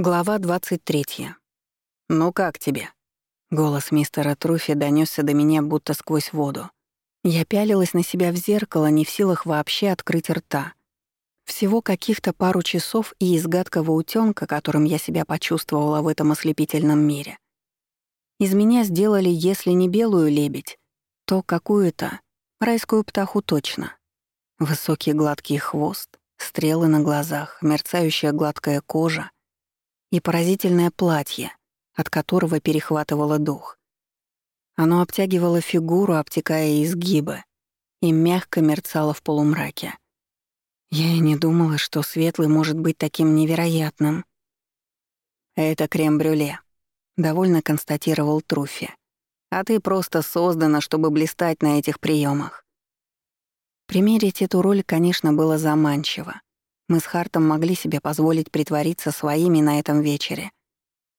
Глава 23. «Ну как тебе?» Голос мистера Труфи донёсся до меня будто сквозь воду. Я пялилась на себя в зеркало, не в силах вообще открыть рта. Всего каких-то пару часов и из гадкого утёнка, которым я себя почувствовала в этом ослепительном мире. Из меня сделали, если не белую лебедь, то какую-то райскую птаху точно. Высокий гладкий хвост, стрелы на глазах, мерцающая гладкая кожа — и поразительное платье, от которого перехватывало дух. Оно обтягивало фигуру, обтекая изгибы, и мягко мерцало в полумраке. Я и не думала, что светлый может быть таким невероятным. «Это крем-брюле», — довольно констатировал Труфи. «А ты просто создана, чтобы блистать на этих приемах. Примерить эту роль, конечно, было заманчиво. Мы с Хартом могли себе позволить притвориться своими на этом вечере.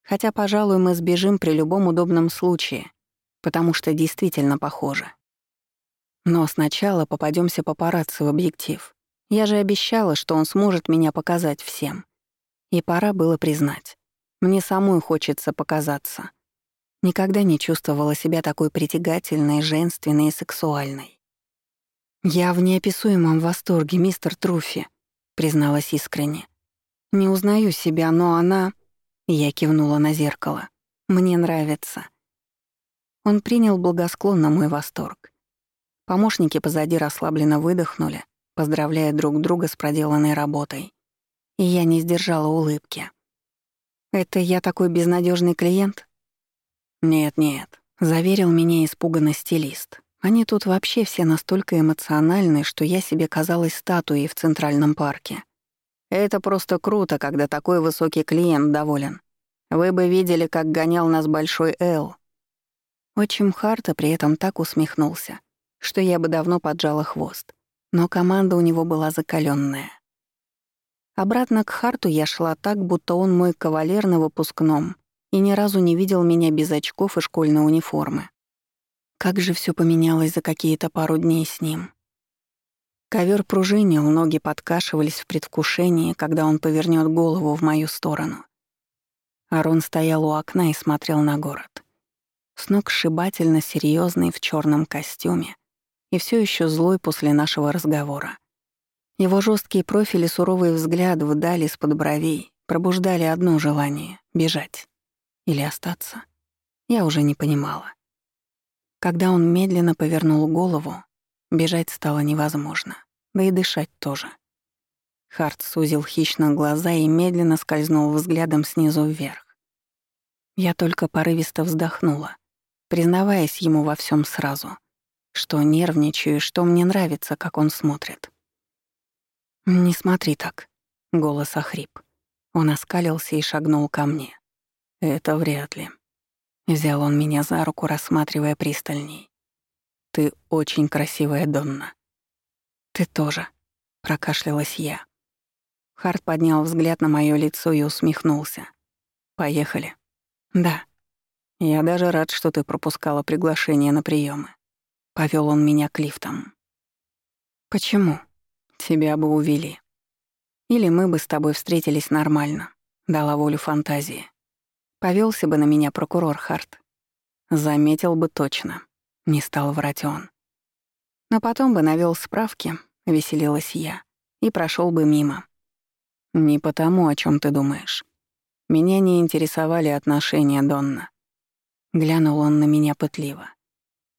Хотя, пожалуй, мы сбежим при любом удобном случае, потому что действительно похожи. Но сначала попадемся папарацци в объектив. Я же обещала, что он сможет меня показать всем. И пора было признать. Мне самой хочется показаться. Никогда не чувствовала себя такой притягательной, женственной и сексуальной. «Я в неописуемом восторге, мистер Труфи», призналась искренне. «Не узнаю себя, но она...» Я кивнула на зеркало. «Мне нравится». Он принял благосклонно мой восторг. Помощники позади расслабленно выдохнули, поздравляя друг друга с проделанной работой. И я не сдержала улыбки. «Это я такой безнадежный клиент?» «Нет-нет», — заверил меня испуганный стилист. Они тут вообще все настолько эмоциональны, что я себе казалась статуей в Центральном парке. Это просто круто, когда такой высокий клиент доволен. Вы бы видели, как гонял нас Большой Эл. Отчим Харта при этом так усмехнулся, что я бы давно поджала хвост. Но команда у него была закаленная. Обратно к Харту я шла так, будто он мой кавалер на выпускном и ни разу не видел меня без очков и школьной униформы. Как же все поменялось за какие-то пару дней с ним. Ковер пружинил, ноги подкашивались в предвкушении, когда он повернет голову в мою сторону. Арон стоял у окна и смотрел на город. С ног сшибательно серьезный в черном костюме и все еще злой после нашего разговора. Его жесткие профили, суровый взгляд вдали из-под бровей пробуждали одно желание — бежать. Или остаться. Я уже не понимала. Когда он медленно повернул голову, бежать стало невозможно, да и дышать тоже. Харт сузил хищно глаза и медленно скользнул взглядом снизу вверх. Я только порывисто вздохнула, признаваясь ему во всем сразу, что нервничаю и что мне нравится, как он смотрит. «Не смотри так», — голос охрип. Он оскалился и шагнул ко мне. «Это вряд ли», Взял он меня за руку, рассматривая пристальней. «Ты очень красивая, Донна». «Ты тоже», — прокашлялась я. Харт поднял взгляд на моё лицо и усмехнулся. «Поехали». «Да». «Я даже рад, что ты пропускала приглашение на приемы. Повел он меня к лифтам. «Почему?» «Тебя бы увели. Или мы бы с тобой встретились нормально», — дала волю фантазии. Повелся бы на меня прокурор Харт. Заметил бы точно. Не стал врать он. Но потом бы навел справки, веселилась я, и прошел бы мимо. Не потому, о чем ты думаешь. Меня не интересовали отношения Донна. Глянул он на меня пытливо.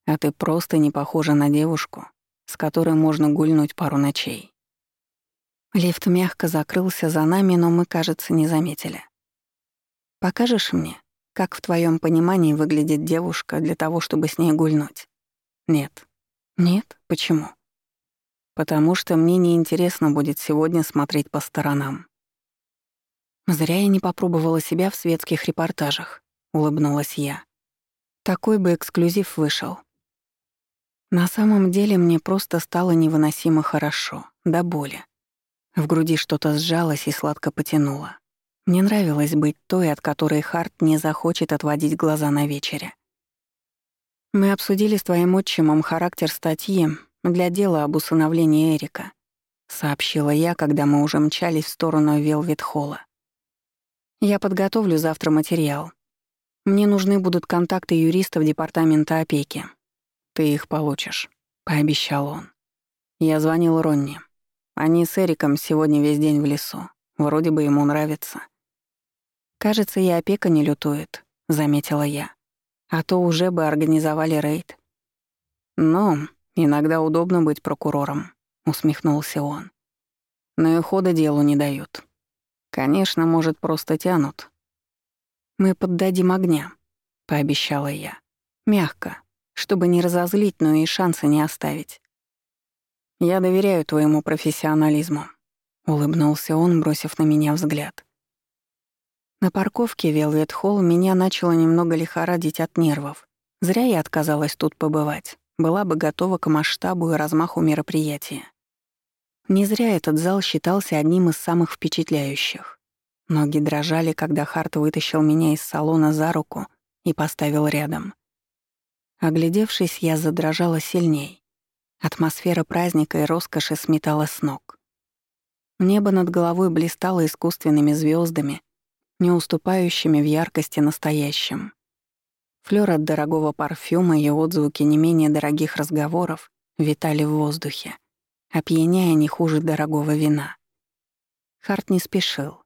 А ты просто не похожа на девушку, с которой можно гульнуть пару ночей. Лифт мягко закрылся за нами, но мы, кажется, не заметили. Покажешь мне, как в твоем понимании выглядит девушка для того, чтобы с ней гульнуть? Нет. Нет? Почему? Потому что мне неинтересно будет сегодня смотреть по сторонам. Зря я не попробовала себя в светских репортажах, улыбнулась я. Такой бы эксклюзив вышел. На самом деле мне просто стало невыносимо хорошо, до боли. В груди что-то сжалось и сладко потянуло. Мне нравилось быть той, от которой Харт не захочет отводить глаза на вечере. Мы обсудили с твоим отчимом характер статьи для дела об усыновлении Эрика, сообщила я, когда мы уже мчались в сторону Велвит-холла. Я подготовлю завтра материал. Мне нужны будут контакты юристов департамента опеки. Ты их получишь, пообещал он. Я звонил Ронни. Они с Эриком сегодня весь день в лесу. Вроде бы ему нравится. Кажется, и опека не лютует, заметила я. А то уже бы организовали рейд. Но иногда удобно быть прокурором, усмехнулся он. Но и хода делу не дают. Конечно, может, просто тянут. Мы поддадим огня, пообещала я. Мягко, чтобы не разозлить, но и шанса не оставить. Я доверяю твоему профессионализму, улыбнулся он, бросив на меня взгляд. На парковке Велвет Холл меня начало немного лихорадить от нервов. Зря я отказалась тут побывать. Была бы готова к масштабу и размаху мероприятия. Не зря этот зал считался одним из самых впечатляющих. Ноги дрожали, когда Харт вытащил меня из салона за руку и поставил рядом. Оглядевшись, я задрожала сильней. Атмосфера праздника и роскоши сметала с ног. Небо над головой блистало искусственными звездами, не уступающими в яркости настоящим. Флёр от дорогого парфюма и отзвуки не менее дорогих разговоров витали в воздухе опьяняя не хуже дорогого вина. Харт не спешил.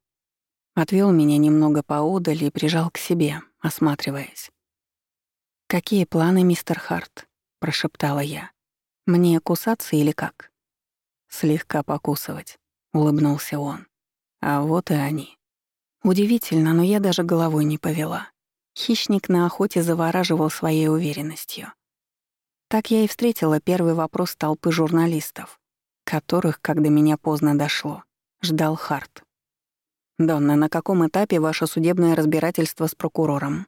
Отвел меня немного поодаль и прижал к себе, осматриваясь. «Какие планы, мистер Харт?» — прошептала я. «Мне кусаться или как?» «Слегка покусывать», — улыбнулся он. «А вот и они». Удивительно, но я даже головой не повела. Хищник на охоте завораживал своей уверенностью. Так я и встретила первый вопрос толпы журналистов которых, когда меня поздно дошло, ждал Харт. «Донна, на каком этапе ваше судебное разбирательство с прокурором?»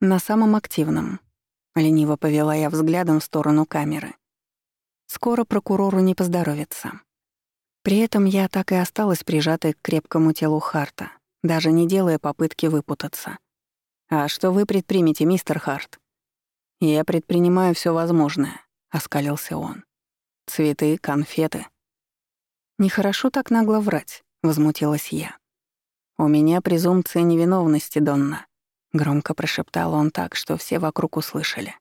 «На самом активном», — лениво повела я взглядом в сторону камеры. «Скоро прокурору не поздоровится». При этом я так и осталась прижатой к крепкому телу Харта, даже не делая попытки выпутаться. «А что вы предпримете, мистер Харт?» «Я предпринимаю все возможное», — оскалился он. Цветы, конфеты. Нехорошо так нагло врать, возмутилась я. У меня презумпция невиновности, Донна, громко прошептал он так, что все вокруг услышали.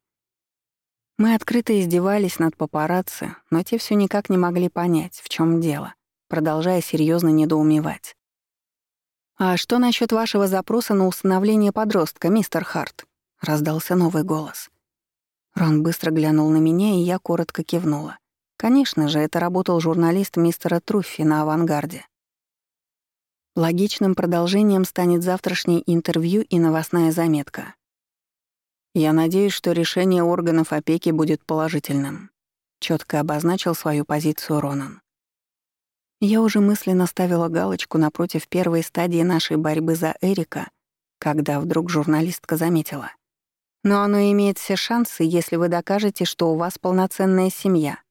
Мы открыто издевались над папарацци, но те все никак не могли понять, в чем дело, продолжая серьезно недоумевать. «А что насчет вашего запроса на установление подростка, мистер Харт?» — раздался новый голос. Рон быстро глянул на меня, и я коротко кивнула. Конечно же, это работал журналист мистера Труффи на «Авангарде». Логичным продолжением станет завтрашнее интервью и новостная заметка. Я надеюсь, что решение органов опеки будет положительным. Четко обозначил свою позицию Ронан. Я уже мысленно ставила галочку напротив первой стадии нашей борьбы за Эрика, когда вдруг журналистка заметила. Но оно имеет все шансы, если вы докажете, что у вас полноценная семья.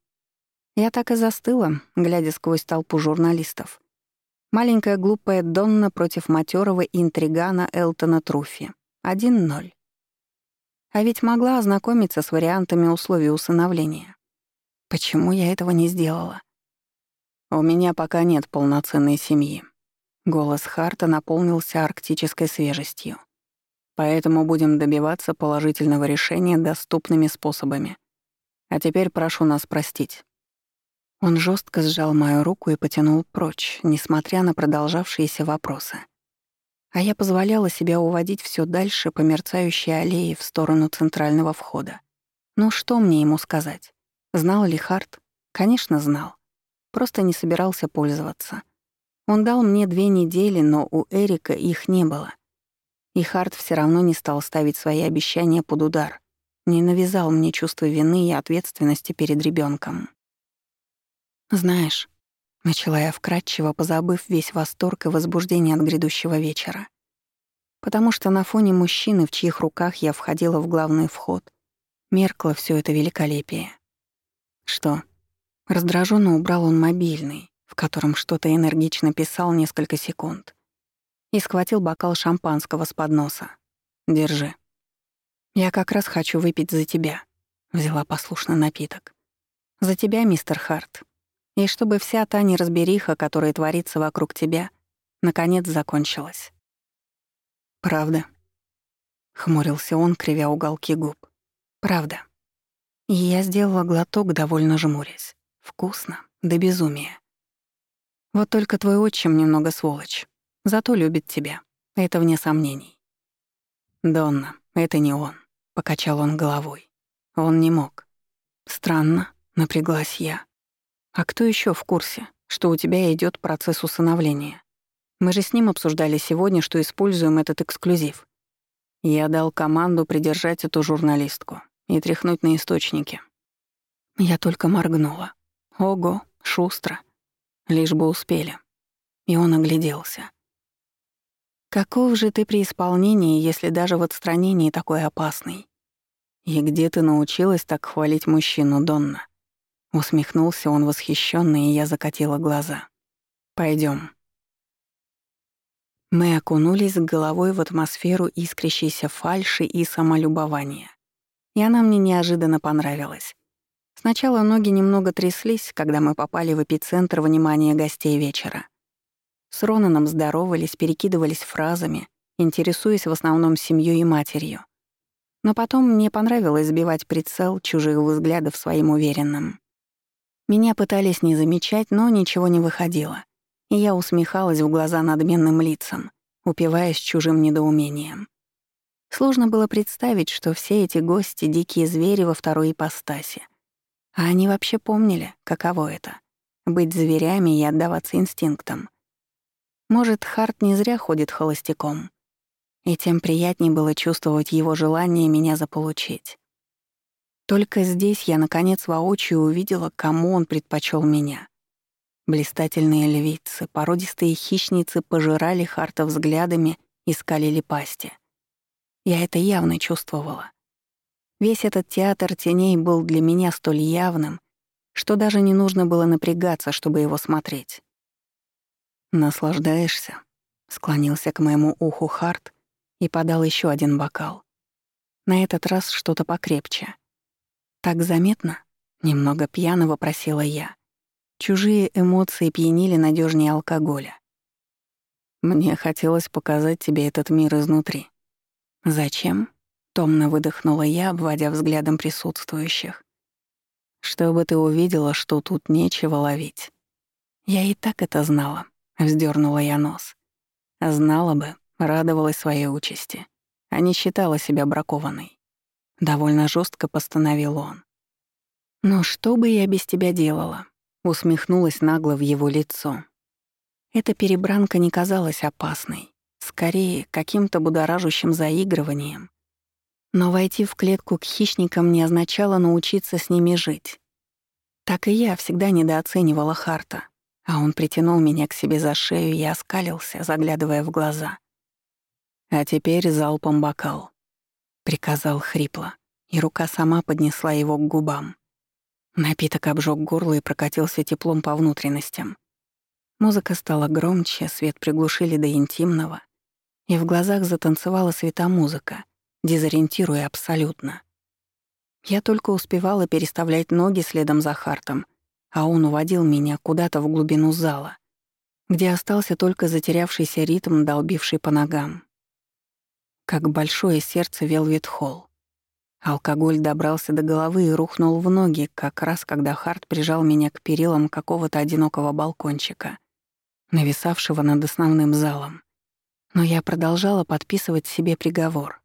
Я так и застыла, глядя сквозь толпу журналистов. Маленькая глупая Донна против матерого интригана Элтона Труфи. 1-0. А ведь могла ознакомиться с вариантами условий усыновления. Почему я этого не сделала? У меня пока нет полноценной семьи. Голос Харта наполнился арктической свежестью. Поэтому будем добиваться положительного решения доступными способами. А теперь прошу нас простить. Он жестко сжал мою руку и потянул прочь, несмотря на продолжавшиеся вопросы. А я позволяла себя уводить все дальше по мерцающей аллее в сторону центрального входа. Ну что мне ему сказать? Знал ли Харт? Конечно, знал. Просто не собирался пользоваться. Он дал мне две недели, но у Эрика их не было. И Харт все равно не стал ставить свои обещания под удар, не навязал мне чувство вины и ответственности перед ребенком. «Знаешь», — начала я вкратчиво, позабыв весь восторг и возбуждение от грядущего вечера. Потому что на фоне мужчины, в чьих руках я входила в главный вход, меркло все это великолепие. Что? Раздраженно убрал он мобильный, в котором что-то энергично писал несколько секунд, и схватил бокал шампанского с подноса. «Держи». «Я как раз хочу выпить за тебя», — взяла послушно напиток. «За тебя, мистер Харт, и чтобы вся та неразбериха, которая творится вокруг тебя, наконец закончилась. «Правда?» — хмурился он, кривя уголки губ. «Правда». И я сделала глоток, довольно жмурясь. Вкусно, до безумия. Вот только твой отчим немного сволочь. Зато любит тебя. Это вне сомнений. «Донна, это не он», — покачал он головой. Он не мог. Странно, напряглась я. А кто еще в курсе, что у тебя идет процесс усыновления? Мы же с ним обсуждали сегодня, что используем этот эксклюзив. Я дал команду придержать эту журналистку и тряхнуть на источники. Я только моргнула. Ого, шустро. Лишь бы успели. И он огляделся. Каков же ты при исполнении, если даже в отстранении такой опасный? И где ты научилась так хвалить мужчину, Донна? Усмехнулся он восхищенно, и я закатила глаза. Пойдем. Мы окунулись головой в атмосферу искрящейся фальши и самолюбования. И она мне неожиданно понравилась. Сначала ноги немного тряслись, когда мы попали в эпицентр внимания гостей вечера. С Ронаном здоровались, перекидывались фразами, интересуясь в основном семьей и матерью. Но потом мне понравилось сбивать прицел чужих взглядов своим уверенным. Меня пытались не замечать, но ничего не выходило. И я усмехалась в глаза надменным лицам, упиваясь чужим недоумением. Сложно было представить, что все эти гости — дикие звери во второй ипостаси. А они вообще помнили, каково это — быть зверями и отдаваться инстинктам. Может, Харт не зря ходит холостяком. И тем приятнее было чувствовать его желание меня заполучить. Только здесь я, наконец, воочию увидела, кому он предпочел меня. Блистательные львицы, породистые хищницы пожирали Харта взглядами и скалили пасти. Я это явно чувствовала. Весь этот театр теней был для меня столь явным, что даже не нужно было напрягаться, чтобы его смотреть. «Наслаждаешься?» — склонился к моему уху Харт и подал еще один бокал. На этот раз что-то покрепче — «Так заметно?» — немного пьяно вопросила я. Чужие эмоции пьянили надежнее алкоголя. «Мне хотелось показать тебе этот мир изнутри». «Зачем?» — томно выдохнула я, обводя взглядом присутствующих. «Чтобы ты увидела, что тут нечего ловить». «Я и так это знала», — вздернула я нос. «Знала бы, радовалась своей участи, а не считала себя бракованной». Довольно жестко постановил он. «Но что бы я без тебя делала?» Усмехнулась нагло в его лицо. Эта перебранка не казалась опасной, скорее, каким-то будоражащим заигрыванием. Но войти в клетку к хищникам не означало научиться с ними жить. Так и я всегда недооценивала Харта, а он притянул меня к себе за шею и оскалился, заглядывая в глаза. А теперь залпом бокал приказал хрипло, и рука сама поднесла его к губам. Напиток обжег горло и прокатился теплом по внутренностям. Музыка стала громче, свет приглушили до интимного, и в глазах затанцевала светомузыка, дезориентируя абсолютно. Я только успевала переставлять ноги следом за Хартом, а он уводил меня куда-то в глубину зала, где остался только затерявшийся ритм, долбивший по ногам как большое сердце Велвет Холл. Алкоголь добрался до головы и рухнул в ноги, как раз когда Харт прижал меня к перилам какого-то одинокого балкончика, нависавшего над основным залом. Но я продолжала подписывать себе приговор.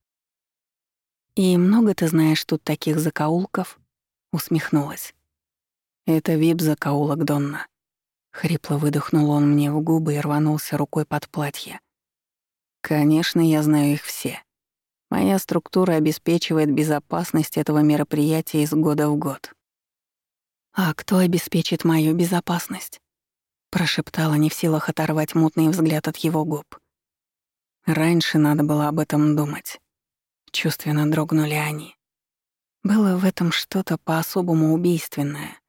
«И много ты знаешь тут таких закоулков?» — усмехнулась. «Это вип-закоулок, Донна». Хрипло выдохнул он мне в губы и рванулся рукой под платье. Конечно, я знаю их все. Моя структура обеспечивает безопасность этого мероприятия из года в год. «А кто обеспечит мою безопасность?» Прошептала, не в силах оторвать мутный взгляд от его губ. Раньше надо было об этом думать. Чувственно дрогнули они. Было в этом что-то по-особому убийственное.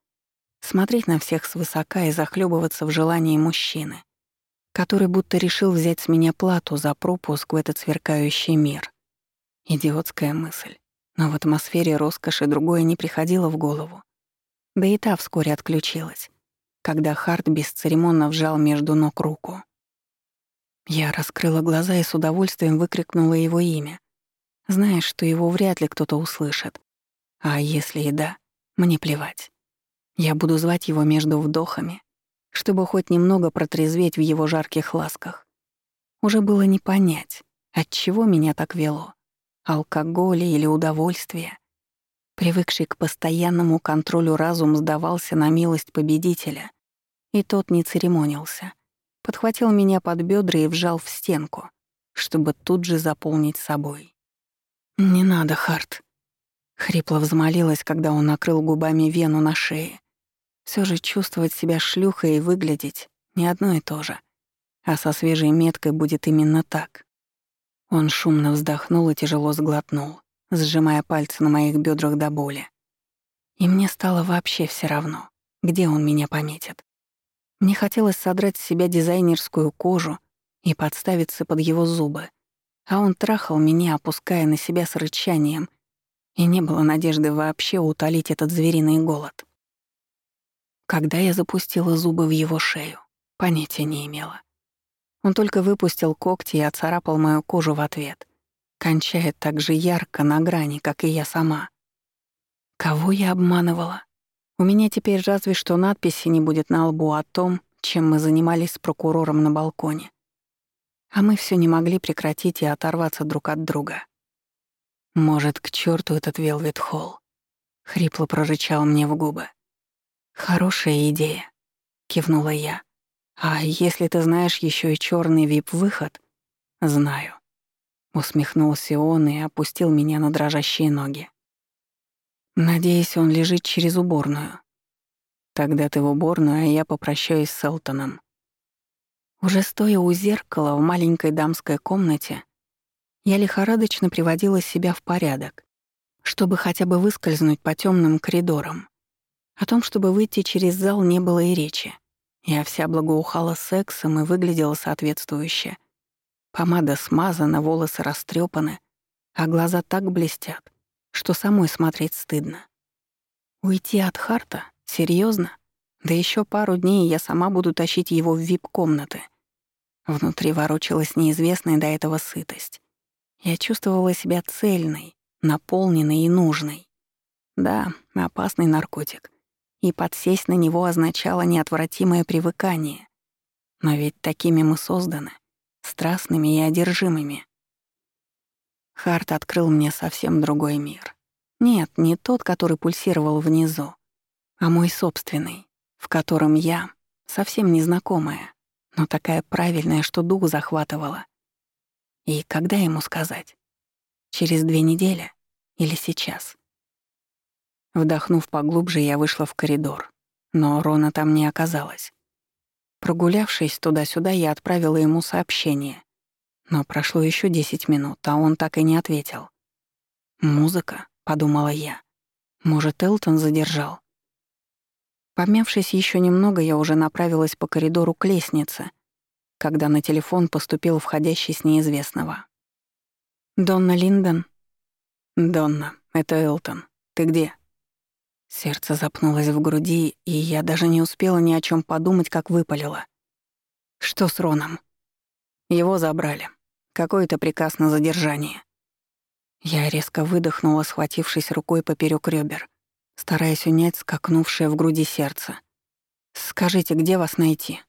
Смотреть на всех свысока и захлебываться в желании мужчины который будто решил взять с меня плату за пропуск в этот сверкающий мир. Идиотская мысль. Но в атмосфере роскоши другое не приходило в голову. Да и та вскоре отключилась, когда Харт бесцеремонно вжал между ног руку. Я раскрыла глаза и с удовольствием выкрикнула его имя, зная, что его вряд ли кто-то услышит. А если и да, мне плевать. Я буду звать его между вдохами, чтобы хоть немного протрезветь в его жарких ласках. Уже было не понять, от чего меня так вело — алкоголя или удовольствия. Привыкший к постоянному контролю разум сдавался на милость победителя, и тот не церемонился. Подхватил меня под бедра и вжал в стенку, чтобы тут же заполнить собой. «Не надо, Харт», — хрипло взмолилась, когда он накрыл губами вену на шее. Все же чувствовать себя шлюхой и выглядеть — не одно и то же. А со свежей меткой будет именно так. Он шумно вздохнул и тяжело сглотнул сжимая пальцы на моих бедрах до боли. И мне стало вообще все равно, где он меня пометит. Мне хотелось содрать с себя дизайнерскую кожу и подставиться под его зубы, а он трахал меня, опуская на себя с рычанием, и не было надежды вообще утолить этот звериный голод. Когда я запустила зубы в его шею, понятия не имела. Он только выпустил когти и оцарапал мою кожу в ответ — кончает так же ярко на грани, как и я сама. Кого я обманывала? У меня теперь разве что надписи не будет на лбу о том, чем мы занимались с прокурором на балконе. А мы все не могли прекратить и оторваться друг от друга. Может, к черту этот Велвет Холл? Хрипло прорычал мне в губы. Хорошая идея, кивнула я. А если ты знаешь еще и черный вип-выход? Знаю. Усмехнулся он и опустил меня на дрожащие ноги. Надеюсь, он лежит через уборную. Тогда ты в уборную, а я попрощаюсь с Элтоном. Уже стоя у зеркала в маленькой дамской комнате, я лихорадочно приводила себя в порядок, чтобы хотя бы выскользнуть по темным коридорам. О том, чтобы выйти через зал, не было и речи. Я вся благоухала сексом и выглядела соответствующе. Помада смазана, волосы растрепаны, а глаза так блестят, что самой смотреть стыдно. Уйти от Харта? Серьезно? Да еще пару дней я сама буду тащить его в вип-комнаты. Внутри ворочалась неизвестная до этого сытость. Я чувствовала себя цельной, наполненной и нужной. Да, опасный наркотик. И подсесть на него означало неотвратимое привыкание. Но ведь такими мы созданы страстными и одержимыми. Харт открыл мне совсем другой мир. Нет, не тот, который пульсировал внизу, а мой собственный, в котором я совсем незнакомая, но такая правильная, что дух захватывала. И когда ему сказать? Через две недели или сейчас? Вдохнув поглубже, я вышла в коридор, но Рона там не оказалась. Прогулявшись туда-сюда, я отправила ему сообщение. Но прошло еще десять минут, а он так и не ответил. «Музыка», — подумала я. «Может, Элтон задержал?» Помявшись еще немного, я уже направилась по коридору к лестнице, когда на телефон поступил входящий с неизвестного. «Донна Линдон?» «Донна, это Элтон. Ты где?» Сердце запнулось в груди, и я даже не успела ни о чем подумать, как выпалила. Что с Роном? Его забрали. Какой-то приказ на задержание. Я резко выдохнула, схватившись рукой поперек ребер, стараясь унять скакнувшее в груди сердце. «Скажите, где вас найти?»